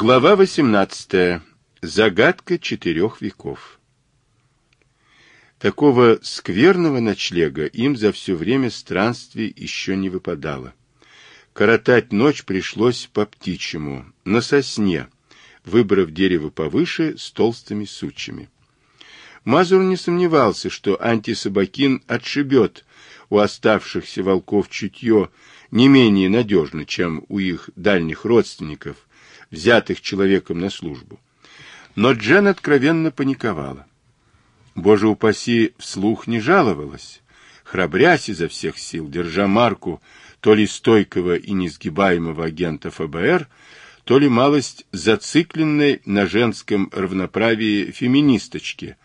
Глава 18. Загадка четырех веков. Такого скверного ночлега им за все время странствий еще не выпадало. Коротать ночь пришлось по птичьему, на сосне, выбрав дерево повыше с толстыми сучьями. Мазур не сомневался, что антисобакин отшибет у оставшихся волков чутье не менее надежно, чем у их дальних родственников, взятых человеком на службу. Но Джен откровенно паниковала. Боже упаси, вслух не жаловалась, храбрясь изо всех сил, держа марку то ли стойкого и несгибаемого агента ФБР, то ли малость зацикленной на женском равноправии феминисточки,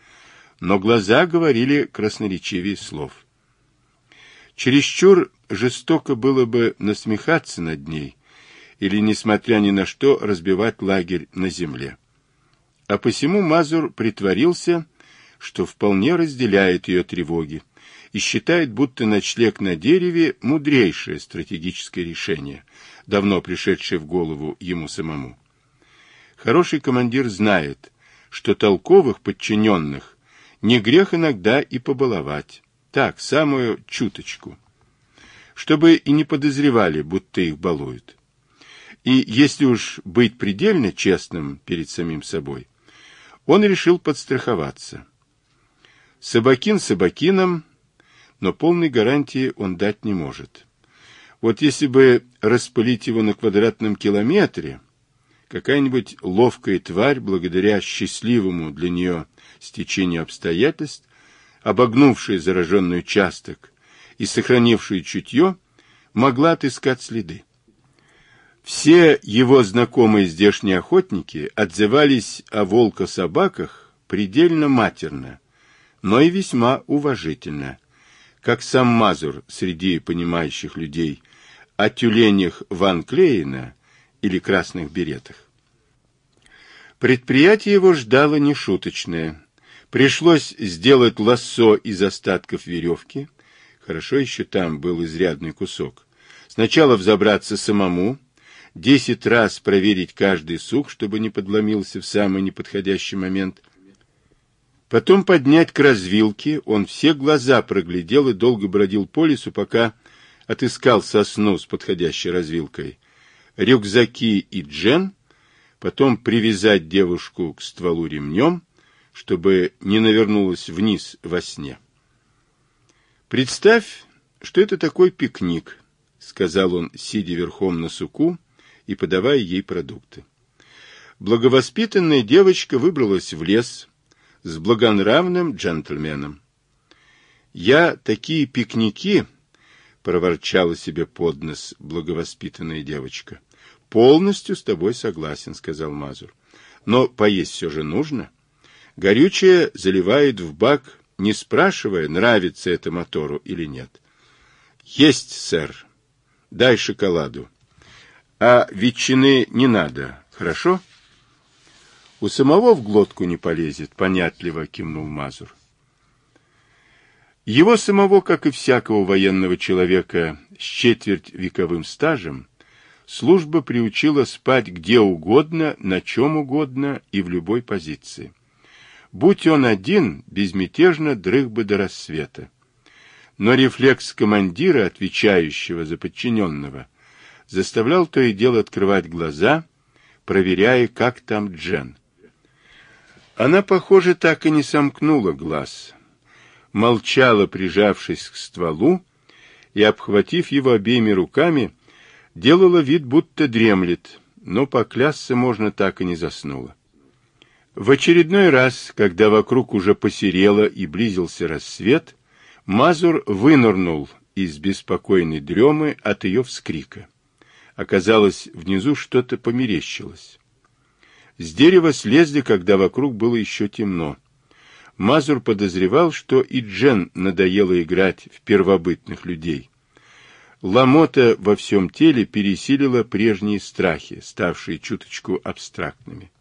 но глаза говорили красноречивее слов. Чересчур жестоко было бы насмехаться над ней, или, несмотря ни на что, разбивать лагерь на земле. А посему Мазур притворился, что вполне разделяет ее тревоги и считает, будто ночлег на дереве – мудрейшее стратегическое решение, давно пришедшее в голову ему самому. Хороший командир знает, что толковых подчиненных не грех иногда и побаловать, так, самую чуточку, чтобы и не подозревали, будто их балуют. И если уж быть предельно честным перед самим собой, он решил подстраховаться. Собакин собакином, но полной гарантии он дать не может. Вот если бы распылить его на квадратном километре, какая-нибудь ловкая тварь, благодаря счастливому для нее стечению обстоятельств, обогнувшая зараженный участок и сохранившая чутье, могла отыскать следы. Все его знакомые здешние охотники отзывались о волка-собаках предельно матерно, но и весьма уважительно, как сам Мазур среди понимающих людей о тюленях Ван Клейна или красных беретах. Предприятие его ждало нешуточное. Пришлось сделать лассо из остатков веревки, хорошо еще там был изрядный кусок, сначала взобраться самому, десять раз проверить каждый сук, чтобы не подломился в самый неподходящий момент. Потом поднять к развилке, он все глаза проглядел и долго бродил по лесу, пока отыскал сосну с подходящей развилкой, рюкзаки и джен, потом привязать девушку к стволу ремнем, чтобы не навернулась вниз во сне. «Представь, что это такой пикник», — сказал он, сидя верхом на суку, и подавая ей продукты. Благовоспитанная девочка выбралась в лес с благонравным джентльменом. «Я такие пикники», — проворчала себе под нос благовоспитанная девочка. «Полностью с тобой согласен», — сказал Мазур. «Но поесть все же нужно. Горючее заливает в бак, не спрашивая, нравится это мотору или нет». «Есть, сэр. Дай шоколаду. А ветчины не надо, хорошо? У самого в глотку не полезет, понятливо кивнул Мазур. Его самого, как и всякого военного человека с четверть вековым стажем, служба приучила спать где угодно, на чем угодно и в любой позиции. Будь он один, безмятежно дрых бы до рассвета. Но рефлекс командира, отвечающего за подчиненного, заставлял то и дело открывать глаза, проверяя, как там Джен. Она, похоже, так и не сомкнула глаз. Молчала, прижавшись к стволу, и, обхватив его обеими руками, делала вид, будто дремлет, но поклясться можно так и не заснула. В очередной раз, когда вокруг уже посерело и близился рассвет, Мазур вынырнул из беспокойной дремы от ее вскрика. Оказалось, внизу что-то померещилось. С дерева слезли, когда вокруг было еще темно. Мазур подозревал, что и Джен надоело играть в первобытных людей. Ломота во всем теле пересилила прежние страхи, ставшие чуточку абстрактными.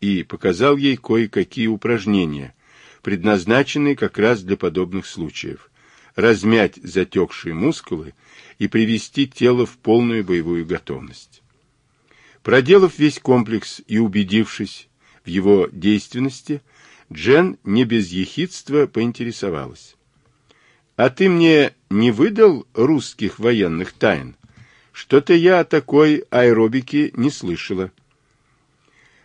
И показал ей кое-какие упражнения, предназначенные как раз для подобных случаев. Размять затекшие мускулы и привести тело в полную боевую готовность. Проделав весь комплекс и убедившись в его действенности, Джен не без ехидства поинтересовалась. «А ты мне не выдал русских военных тайн? Что-то я о такой аэробике не слышала».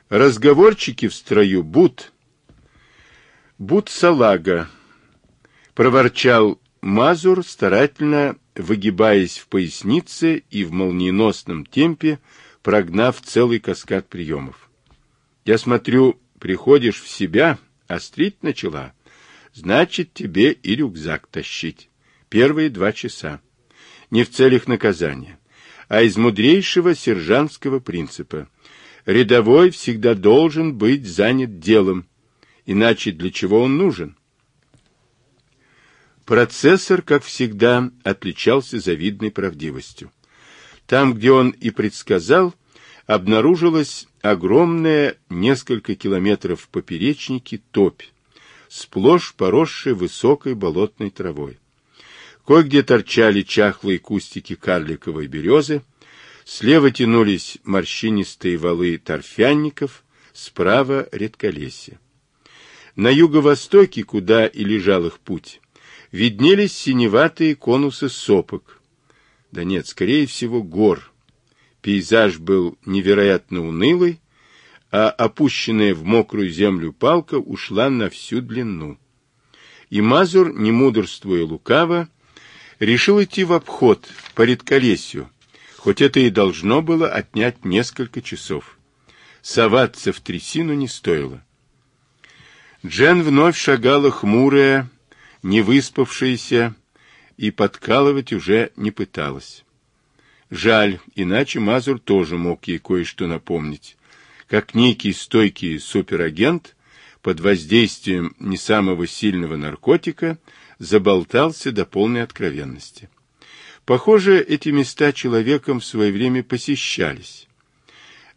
«Разговорчики в строю, Бут!» «Бут салага!» — проворчал Мазур, старательно выгибаясь в пояснице и в молниеносном темпе, прогнав целый каскад приемов. «Я смотрю, приходишь в себя, острить начала. Значит, тебе и рюкзак тащить. Первые два часа. Не в целях наказания, а из мудрейшего сержантского принципа. Рядовой всегда должен быть занят делом, иначе для чего он нужен?» Процессор, как всегда, отличался завидной правдивостью. Там, где он и предсказал, обнаружилась огромная, несколько километров в поперечнике, топь, сплошь поросшая высокой болотной травой. Кое-где торчали чахлые кустики карликовой березы, слева тянулись морщинистые валы торфянников, справа — редколесье. На юго-востоке, куда и лежал их путь, виднелись синеватые конусы сопок. Да нет, скорее всего, гор. Пейзаж был невероятно унылый, а опущенная в мокрую землю палка ушла на всю длину. И Мазур, не мудрствуя лукаво, решил идти в обход по редколесью, хоть это и должно было отнять несколько часов. Соваться в трясину не стоило. Джен вновь шагала хмурая, не выспавшаяся, и подкалывать уже не пыталась. Жаль, иначе Мазур тоже мог ей кое-что напомнить. Как некий стойкий суперагент под воздействием не самого сильного наркотика заболтался до полной откровенности. Похоже, эти места человеком в свое время посещались.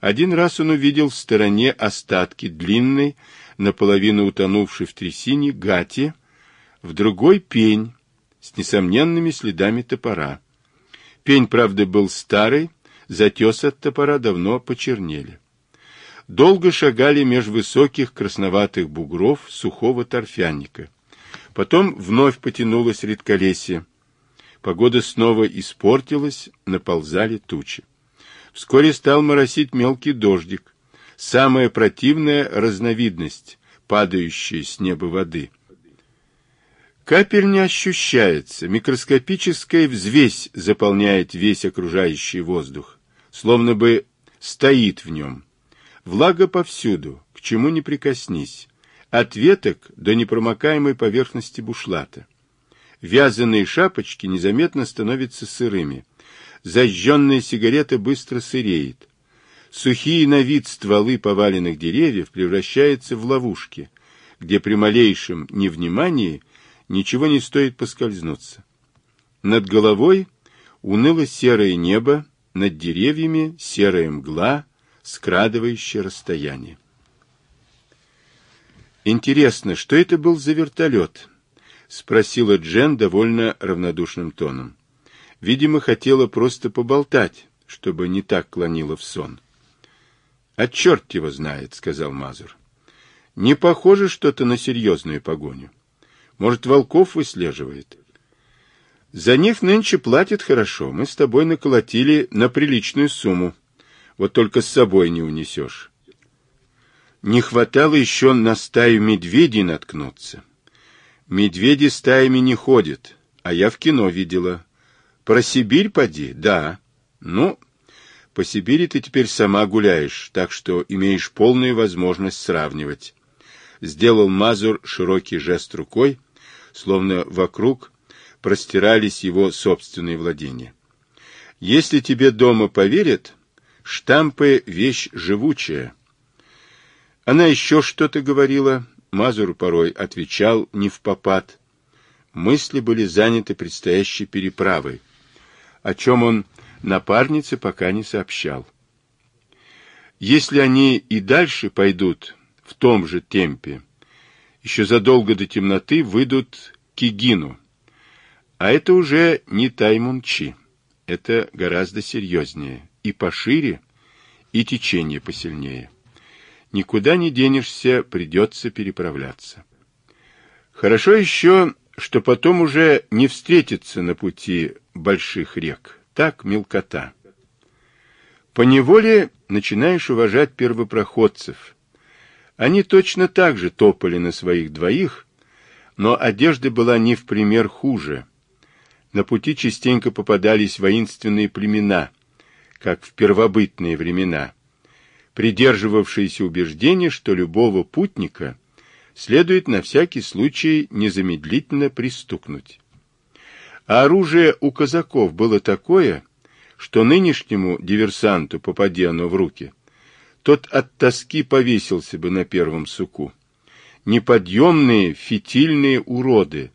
Один раз он увидел в стороне остатки длинной, наполовину утонувшей в трясине гати, в другой пень с несомненными следами топора. Пень, правда, был старый, затес от топора давно почернели. Долго шагали меж высоких красноватых бугров сухого торфяника. Потом вновь потянулось редколесье. Погода снова испортилась, наползали тучи. Вскоре стал моросить мелкий дождик. Самая противная разновидность, падающая с неба воды. Капель не ощущается, микроскопическая взвесь заполняет весь окружающий воздух, словно бы стоит в нем. Влага повсюду, к чему не прикоснись, от веток до непромокаемой поверхности бушлата. Вязаные шапочки незаметно становятся сырыми. Зажженная сигарета быстро сыреет. Сухие на вид стволы поваленных деревьев превращаются в ловушки, где при малейшем невнимании – ничего не стоит поскользнуться. Над головой уныло серое небо, над деревьями серая мгла, скрадывающая расстояние. «Интересно, что это был за вертолет?» — спросила Джен довольно равнодушным тоном. Видимо, хотела просто поболтать, чтобы не так клонила в сон. «А черт его знает», — сказал Мазур. «Не похоже что-то на серьезную погоню. Может, волков выслеживает? За них нынче платят хорошо. Мы с тобой наколотили на приличную сумму. Вот только с собой не унесешь. Не хватало еще на стаю медведей наткнуться. Медведи стаями не ходят, а я в кино видела. Про Сибирь поди? Да. Ну, по Сибири ты теперь сама гуляешь, так что имеешь полную возможность сравнивать. Сделал Мазур широкий жест рукой, словно вокруг простирались его собственные владения. Если тебе дома поверят, штампы — вещь живучая. Она еще что-то говорила, Мазур порой отвечал не в попад. Мысли были заняты предстоящей переправой, о чем он напарнице пока не сообщал. Если они и дальше пойдут в том же темпе, еще задолго до темноты выйдут к Игину. А это уже не Таймунчи. Это гораздо серьезнее и пошире, и течение посильнее. Никуда не денешься, придется переправляться. Хорошо еще, что потом уже не встретится на пути больших рек. Так мелкота. По неволе начинаешь уважать первопроходцев. Они точно так же топали на своих двоих, но одежда была не в пример хуже. На пути частенько попадались воинственные племена, как в первобытные времена, придерживавшиеся убеждения, что любого путника следует на всякий случай незамедлительно пристукнуть. А оружие у казаков было такое, что нынешнему диверсанту, попади оно в руки, тот от тоски повесился бы на первом суку. Неподъемные фитильные уроды,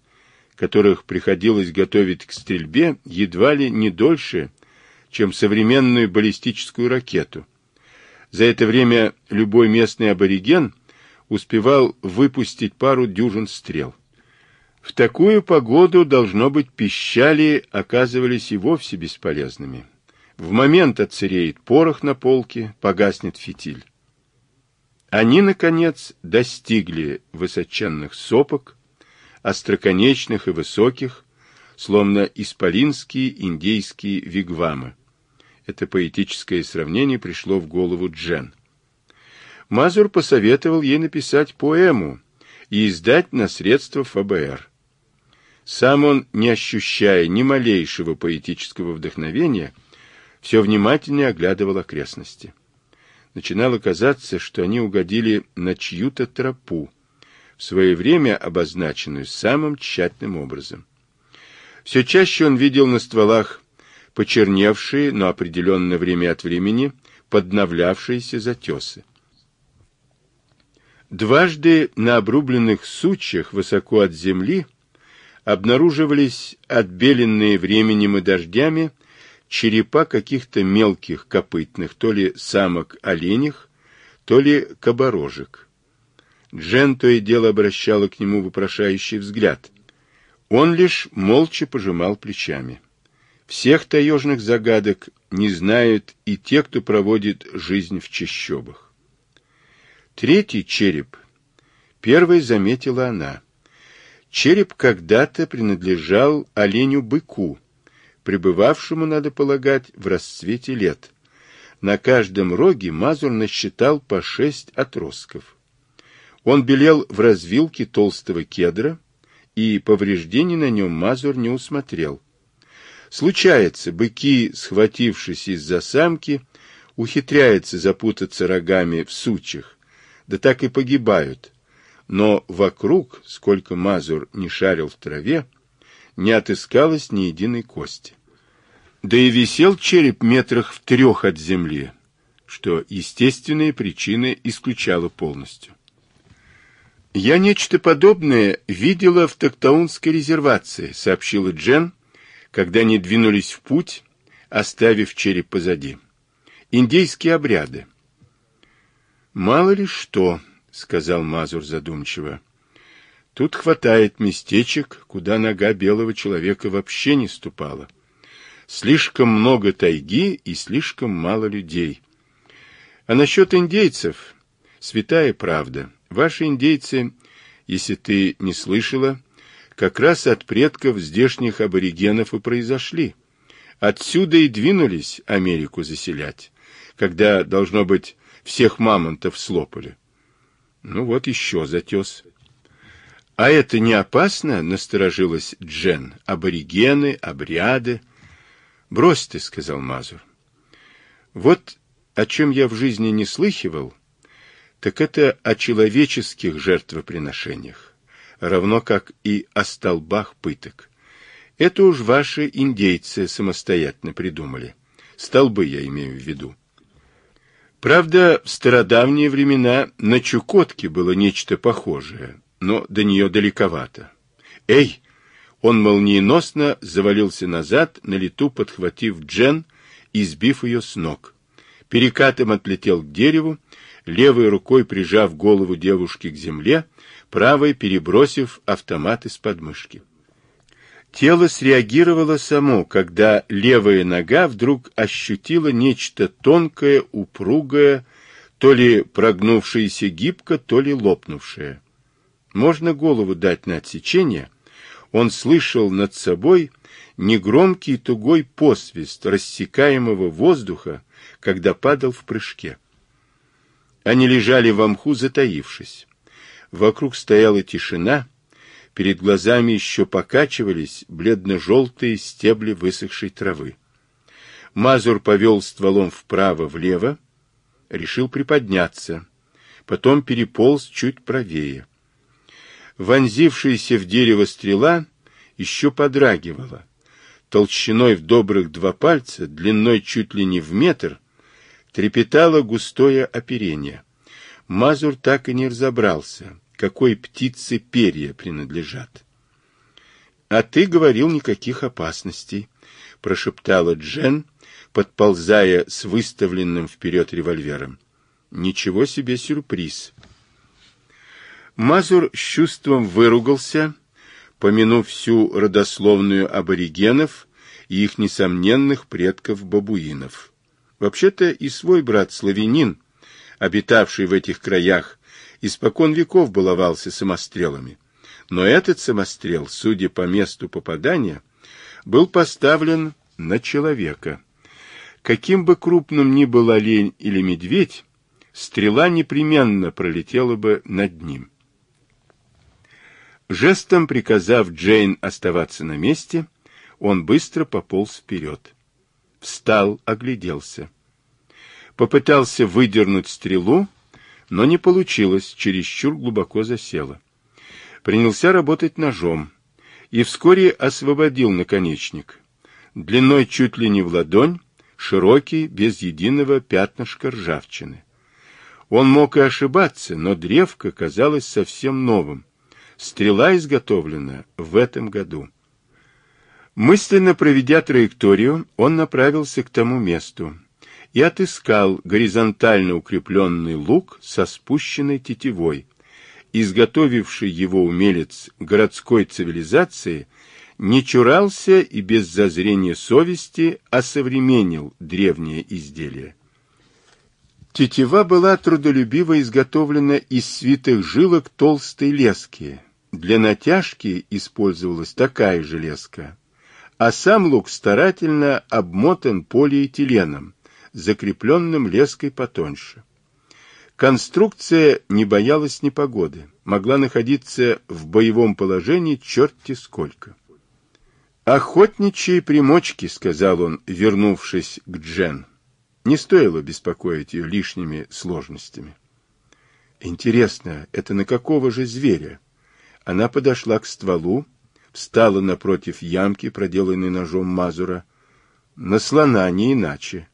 которых приходилось готовить к стрельбе едва ли не дольше, чем современную баллистическую ракету. За это время любой местный абориген успевал выпустить пару дюжин стрел. В такую погоду, должно быть, пищали оказывались и вовсе бесполезными. В момент отсыреет порох на полке, погаснет фитиль. Они, наконец, достигли высоченных сопок, остроконечных и высоких, словно исполинские индейские вигвамы. Это поэтическое сравнение пришло в голову Джен. Мазур посоветовал ей написать поэму и издать на средства ФБР. Сам он, не ощущая ни малейшего поэтического вдохновения, все внимательнее оглядывал окрестности. Начинало казаться, что они угодили на чью-то тропу, в свое время обозначенную самым тщательным образом. Все чаще он видел на стволах почерневшие, но определенно время от времени подновлявшиеся затесы. Дважды на обрубленных сучьях высоко от земли обнаруживались отбеленные временем и дождями черепа каких-то мелких копытных, то ли самок оленях, то ли каборожек. Джен то и дело обращала к нему вопрошающий взгляд. Он лишь молча пожимал плечами. Всех таежных загадок не знают и те, кто проводит жизнь в чащобах. Третий череп первой заметила она. Череп когда-то принадлежал оленю-быку, пребывавшему, надо полагать, в расцвете лет. На каждом роге Мазур насчитал по шесть отростков. Он белел в развилке толстого кедра, и повреждений на нем Мазур не усмотрел. Случается, быки, схватившись из-за самки, ухитряются запутаться рогами в сучьях, да так и погибают. Но вокруг, сколько Мазур не шарил в траве, не отыскалось ни единой кости. Да и висел череп метрах в трех от земли, что естественные причины исключало полностью. «Я нечто подобное видела в Токтаунской резервации», — сообщила Джен, когда они двинулись в путь, оставив череп позади. «Индейские обряды». «Мало ли что», — сказал Мазур задумчиво. Тут хватает местечек, куда нога белого человека вообще не ступала. Слишком много тайги и слишком мало людей. А насчет индейцев, святая правда, ваши индейцы, если ты не слышала, как раз от предков здешних аборигенов и произошли. Отсюда и двинулись Америку заселять, когда, должно быть, всех мамонтов слопали. Ну вот еще затес. «А это не опасно?» — насторожилась Джен. «Аборигены, обряды». «Брось ты», — сказал Мазур. «Вот о чем я в жизни не слыхивал, так это о человеческих жертвоприношениях, равно как и о столбах пыток. Это уж ваши индейцы самостоятельно придумали. Столбы я имею в виду. Правда, в стародавние времена на Чукотке было нечто похожее, но до нее далековато. «Эй!» Он молниеносно завалился назад, на лету подхватив Джен и сбив ее с ног. Перекатом отлетел к дереву, левой рукой прижав голову девушки к земле, правой перебросив автомат из подмышки. Тело среагировало само, когда левая нога вдруг ощутила нечто тонкое, упругое, то ли прогнувшееся гибко, то ли лопнувшее. Можно голову дать на отсечение. Он слышал над собой негромкий тугой посвист рассекаемого воздуха, когда падал в прыжке. Они лежали в мху, затаившись. Вокруг стояла тишина, перед глазами еще покачивались бледно-желтые стебли высохшей травы. Мазур повел стволом вправо-влево, решил приподняться, потом переполз чуть правее. Вонзившаяся в дерево стрела еще подрагивала. Толщиной в добрых два пальца, длиной чуть ли не в метр, трепетало густое оперение. Мазур так и не разобрался, какой птице перья принадлежат. — А ты говорил никаких опасностей, — прошептала Джен, подползая с выставленным вперед револьвером. — Ничего себе сюрприз! Мазур с чувством выругался, помянув всю родословную аборигенов и их несомненных предков-бабуинов. Вообще-то и свой брат-славянин, обитавший в этих краях, испокон веков баловался самострелами. Но этот самострел, судя по месту попадания, был поставлен на человека. Каким бы крупным ни был олень или медведь, стрела непременно пролетела бы над ним. Жестом приказав Джейн оставаться на месте, он быстро пополз вперед встал, огляделся. Попытался выдернуть стрелу, но не получилось, чересчур глубоко засела. Принялся работать ножом и вскоре освободил наконечник. Длиной чуть ли не в ладонь, широкий, без единого пятнышка ржавчины. Он мог и ошибаться, но древко казалось совсем новым. Стрела изготовлена в этом году. Мысленно проведя траекторию, он направился к тому месту и отыскал горизонтально укрепленный лук со спущенной тетивой. Изготовивший его умелец городской цивилизации не чурался и без зазрения совести осовременил древнее изделие. Тетива была трудолюбиво изготовлена из свитых жилок толстой лески. Для натяжки использовалась такая же леска, а сам лук старательно обмотан полиэтиленом, закрепленным леской потоньше. Конструкция не боялась непогоды, могла находиться в боевом положении черти сколько. «Охотничьи примочки», — сказал он, вернувшись к Джен. Не стоило беспокоить ее лишними сложностями. «Интересно, это на какого же зверя?» Она подошла к стволу, встала напротив ямки, проделанной ножом Мазура. На слона не иначе.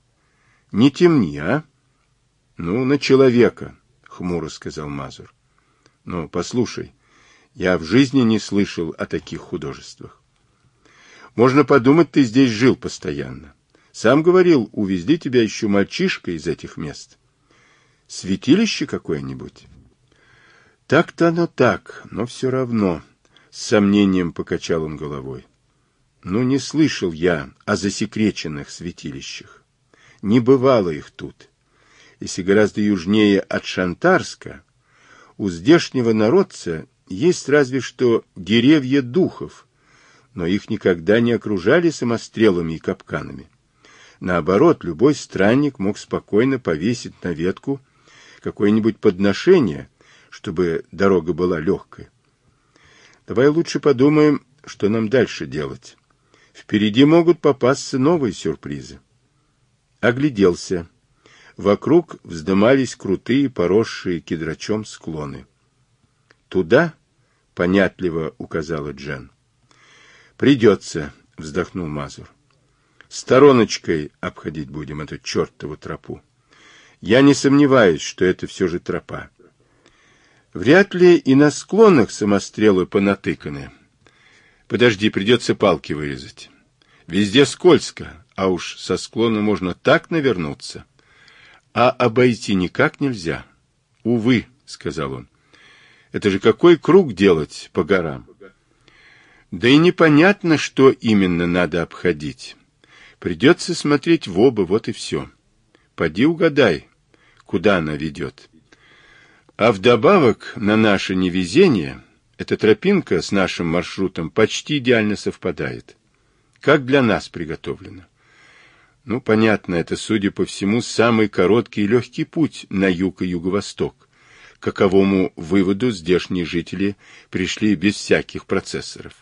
Не темни, а? Ну, на человека, хмуро сказал Мазур. Ну, послушай, я в жизни не слышал о таких художествах. Можно подумать, ты здесь жил постоянно. Сам говорил, увезли тебя еще мальчишка из этих мест. Святилище какое-нибудь? Так-то оно так, но все равно. С сомнением покачал он головой. Ну, не слышал я о засекреченных святилищах. Не бывало их тут. Если гораздо южнее от Шантарска, у здешнего народца есть разве что деревья духов, но их никогда не окружали самострелами и капканами. Наоборот, любой странник мог спокойно повесить на ветку какое-нибудь подношение, чтобы дорога была легкой. Давай лучше подумаем, что нам дальше делать. Впереди могут попасться новые сюрпризы. Огляделся. Вокруг вздымались крутые, поросшие кедрачом склоны. «Туда?» — понятливо указала Джен. «Придется», — вздохнул Мазур. «Стороночкой обходить будем эту чертову тропу. Я не сомневаюсь, что это все же тропа. Вряд ли и на склонах самострелы понатыканы. Подожди, придется палки вырезать. Везде скользко, а уж со склона можно так навернуться. А обойти никак нельзя. Увы, сказал он. Это же какой круг делать по горам? Да и непонятно, что именно надо обходить. Придется смотреть в оба, вот и все. Поди угадай, куда она ведет. А вдобавок на наше невезение эта тропинка с нашим маршрутом почти идеально совпадает. Как для нас приготовлена. Ну, понятно, это, судя по всему, самый короткий и легкий путь на юг и юго-восток. Каковому выводу здешние жители пришли без всяких процессоров.